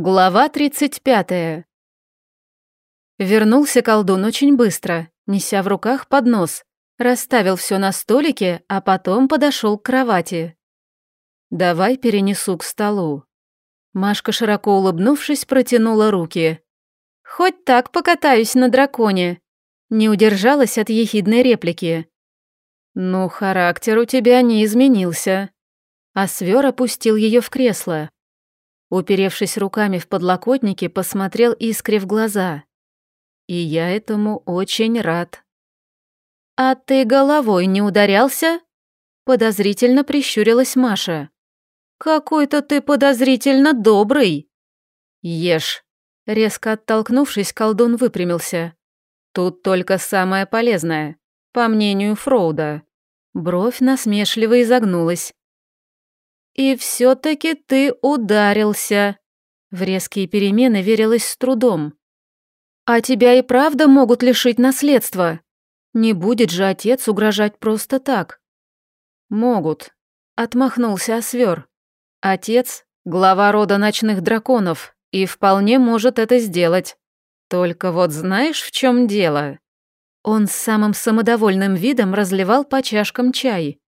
Глава 35. Вернулся колдун очень быстро, неся в руках поднос, расставил все на столике, а потом подошел к кровати. «Давай перенесу к столу». Машка, широко улыбнувшись, протянула руки. «Хоть так покатаюсь на драконе», не удержалась от ехидной реплики. «Ну, характер у тебя не изменился». А свер опустил ее в кресло. Уперевшись руками в подлокотники, посмотрел Искре в глаза. И я этому очень рад. «А ты головой не ударялся?» Подозрительно прищурилась Маша. «Какой-то ты подозрительно добрый!» «Ешь!» Резко оттолкнувшись, колдун выпрямился. «Тут только самое полезное, по мнению Фроуда». Бровь насмешливо изогнулась. «И все-таки ты ударился!» В резкие перемены верилось с трудом. «А тебя и правда могут лишить наследства. Не будет же отец угрожать просто так». «Могут», — отмахнулся Освер. «Отец — глава рода ночных драконов и вполне может это сделать. Только вот знаешь, в чем дело?» Он с самым самодовольным видом разливал по чашкам чай.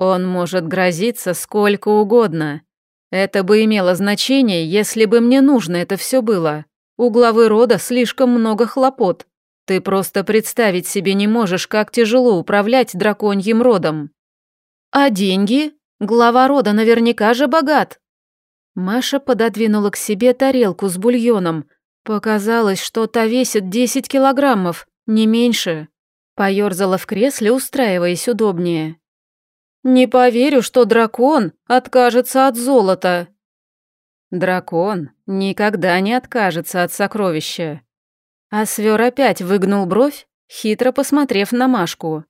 Он может грозиться сколько угодно. Это бы имело значение, если бы мне нужно это все было. У главы рода слишком много хлопот. Ты просто представить себе не можешь, как тяжело управлять драконьим родом. А деньги? Глава рода наверняка же богат. Маша пододвинула к себе тарелку с бульоном. Показалось, что та весит 10 килограммов, не меньше. Поёрзала в кресле, устраиваясь удобнее. Не поверю, что дракон откажется от золота. Дракон никогда не откажется от сокровища. А свер опять выгнул бровь, хитро посмотрев на Машку.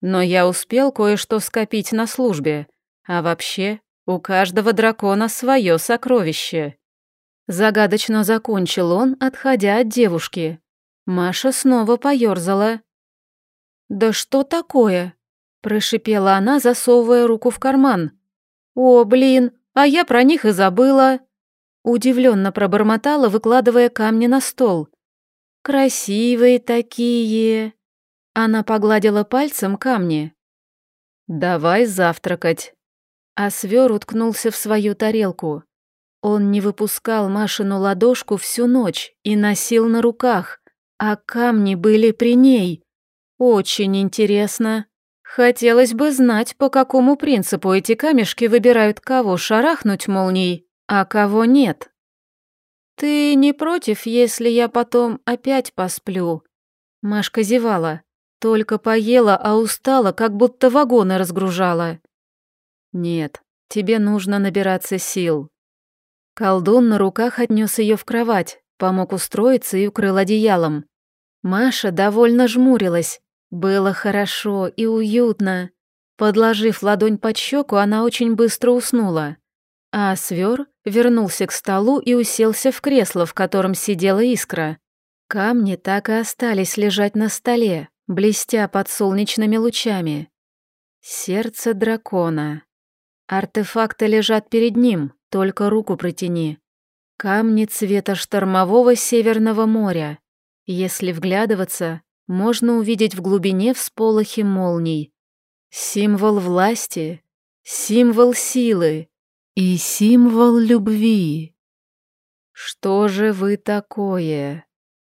Но я успел кое-что скопить на службе, а вообще у каждого дракона свое сокровище. Загадочно закончил он, отходя от девушки. Маша снова поёрзала. «Да что такое?» Прошипела она, засовывая руку в карман. «О, блин, а я про них и забыла!» Удивленно пробормотала, выкладывая камни на стол. «Красивые такие!» Она погладила пальцем камни. «Давай завтракать!» А свер уткнулся в свою тарелку. Он не выпускал Машину ладошку всю ночь и носил на руках, а камни были при ней. Очень интересно. Хотелось бы знать, по какому принципу эти камешки выбирают, кого шарахнуть молнией, а кого нет. «Ты не против, если я потом опять посплю?» Машка зевала. Только поела, а устала, как будто вагоны разгружала. «Нет, тебе нужно набираться сил». Колдун на руках отнес ее в кровать, помог устроиться и укрыл одеялом. Маша довольно жмурилась, было хорошо и уютно. Подложив ладонь под щеку, она очень быстро уснула. А свер вернулся к столу и уселся в кресло, в котором сидела искра. Камни так и остались лежать на столе, блестя под солнечными лучами. Сердце дракона. Артефакты лежат перед ним, только руку протяни. Камни цвета штормового Северного моря. Если вглядываться, можно увидеть в глубине всполохи молний. Символ власти, символ силы и символ любви. Что же вы такое?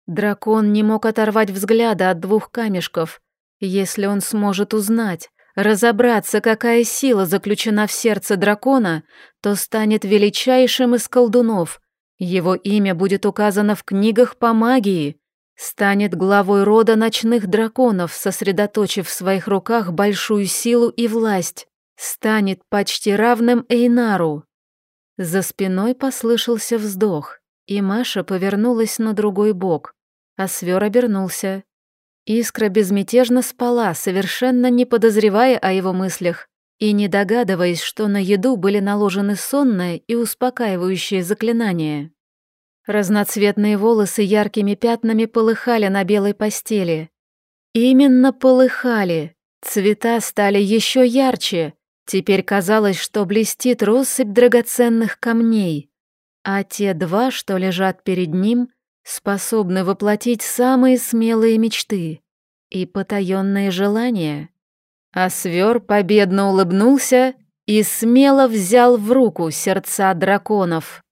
Дракон не мог оторвать взгляда от двух камешков. Если он сможет узнать, разобраться, какая сила заключена в сердце дракона, то станет величайшим из колдунов. Его имя будет указано в книгах по магии, Станет главой рода ночных драконов, сосредоточив в своих руках большую силу и власть. Станет почти равным Эйнару. За спиной послышался вздох, и Маша повернулась на другой бок, а свер обернулся. Искра безмятежно спала, совершенно не подозревая о его мыслях и не догадываясь, что на еду были наложены сонное и успокаивающее заклинание. Разноцветные волосы яркими пятнами полыхали на белой постели. Именно полыхали. Цвета стали еще ярче. Теперь казалось, что блестит россыпь драгоценных камней. а те два, что лежат перед ним, способны воплотить самые смелые мечты и потаенные желания. А свер победно улыбнулся и смело взял в руку сердца драконов.